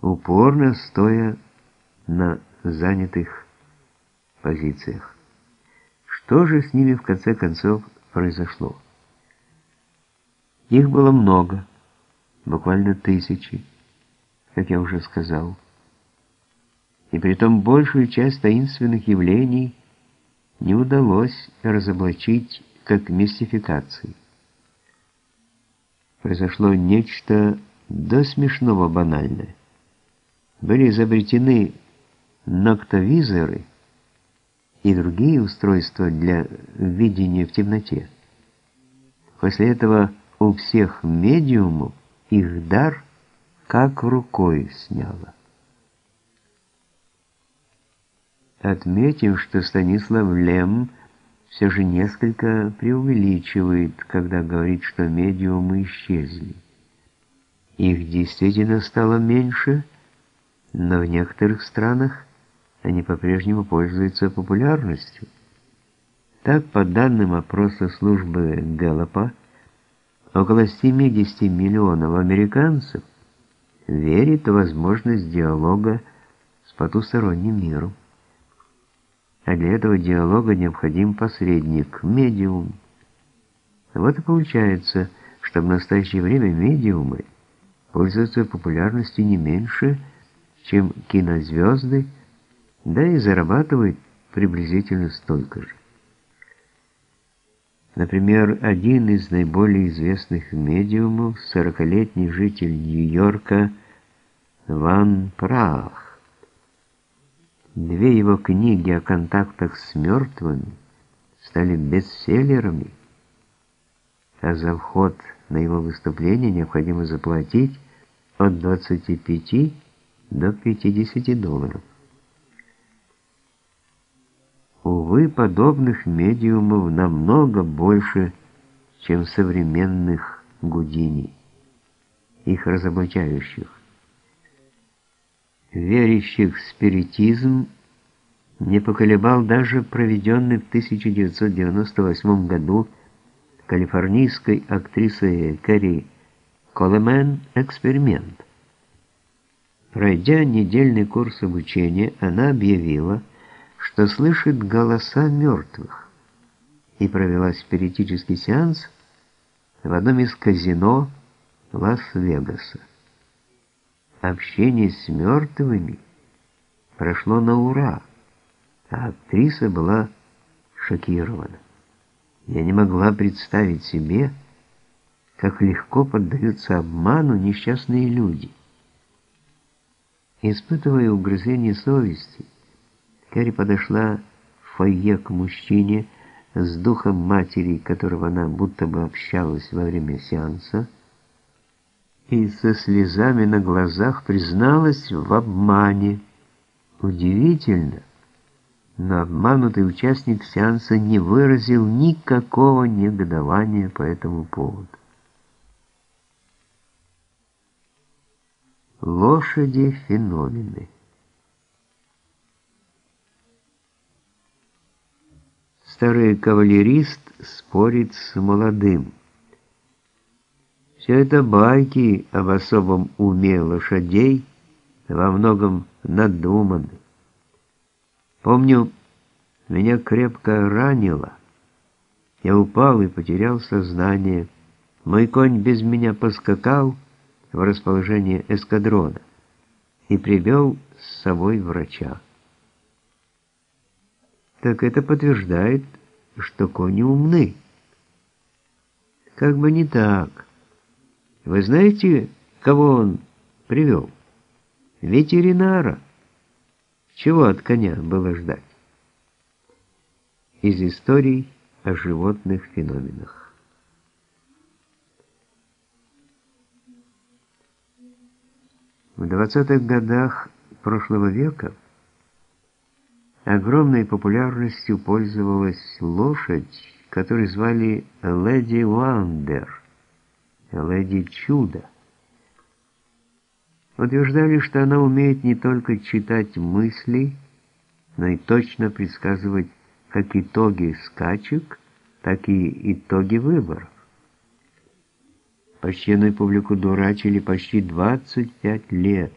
упорно стоя на занятых позициях. Что же с ними в конце концов произошло? Их было много, буквально тысячи, как я уже сказал. И притом большую часть таинственных явлений не удалось разоблачить как мистификации. Произошло нечто до смешного банальное. Были изобретены ноктовизоры и другие устройства для видения в темноте. После этого у всех медиумов их дар как рукой сняло. Отметим, что Станислав Лем все же несколько преувеличивает, когда говорит, что медиумы исчезли. Их действительно стало меньше, но в некоторых странах они по-прежнему пользуются популярностью. Так, по данным опроса службы Гэллопа, около 70 миллионов американцев верит в возможность диалога с потусторонним миром. А для этого диалога необходим посредник, медиум. Вот и получается, что в настоящее время медиумы пользуются популярностью не меньше, чем кинозвезды, да и зарабатывают приблизительно столько же. Например, один из наиболее известных медиумов, 40-летний житель Нью-Йорка Ван Прах. Две его книги о контактах с мертвыми стали бестселлерами, а за вход на его выступление необходимо заплатить от 25 до 50 долларов. Увы, подобных медиумов намного больше, чем современных Гудини, их разоблачающих. Верящих в спиритизм не поколебал даже проведенный в 1998 году калифорнийской актрисой Кэрри Колемен эксперимент. Пройдя недельный курс обучения, она объявила, что слышит голоса мертвых и провела спиритический сеанс в одном из казино Лас-Вегаса. Общение с мертвыми прошло на ура, а актриса была шокирована. Я не могла представить себе, как легко поддаются обману несчастные люди. Испытывая угрызение совести, Кэрри подошла в фойе к мужчине с духом матери, которого она будто бы общалась во время сеанса, и со слезами на глазах призналась в обмане. Удивительно, но обманутый участник сеанса не выразил никакого негодования по этому поводу. Лошади-феномены Старый кавалерист спорит с молодым. Все это байки об особом уме лошадей, во многом надуманы. Помню, меня крепко ранило. Я упал и потерял сознание. Мой конь без меня поскакал в расположение эскадрона и привел с собой врача. Так это подтверждает, что кони умны. Как бы не так. Вы знаете, кого он привел? Ветеринара. Чего от коня было ждать? Из историй о животных феноменах. В 20-х годах прошлого века огромной популярностью пользовалась лошадь, которую звали Леди Вандер, Леди Чудо утверждали, что она умеет не только читать мысли, но и точно предсказывать как итоги скачек, так и итоги выборов. Почтенную публику дурачили почти 25 лет.